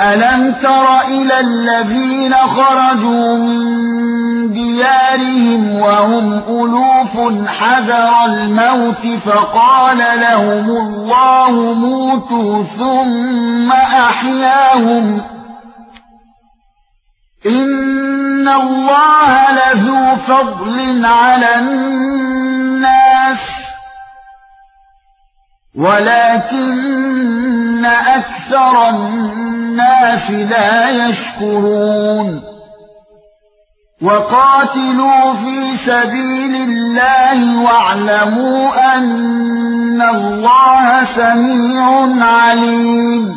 ألم تر إلى الذين خرجوا من ديارهم وهم ألوف حذر الموت فقال لهم الله موتوا ثم أحياهم إن الله لذو فضل على الناس ولكن أكثر الناس الناس لا يشكرون وقاتلوا في سبيل الله واعلموا ان الله سميع عليم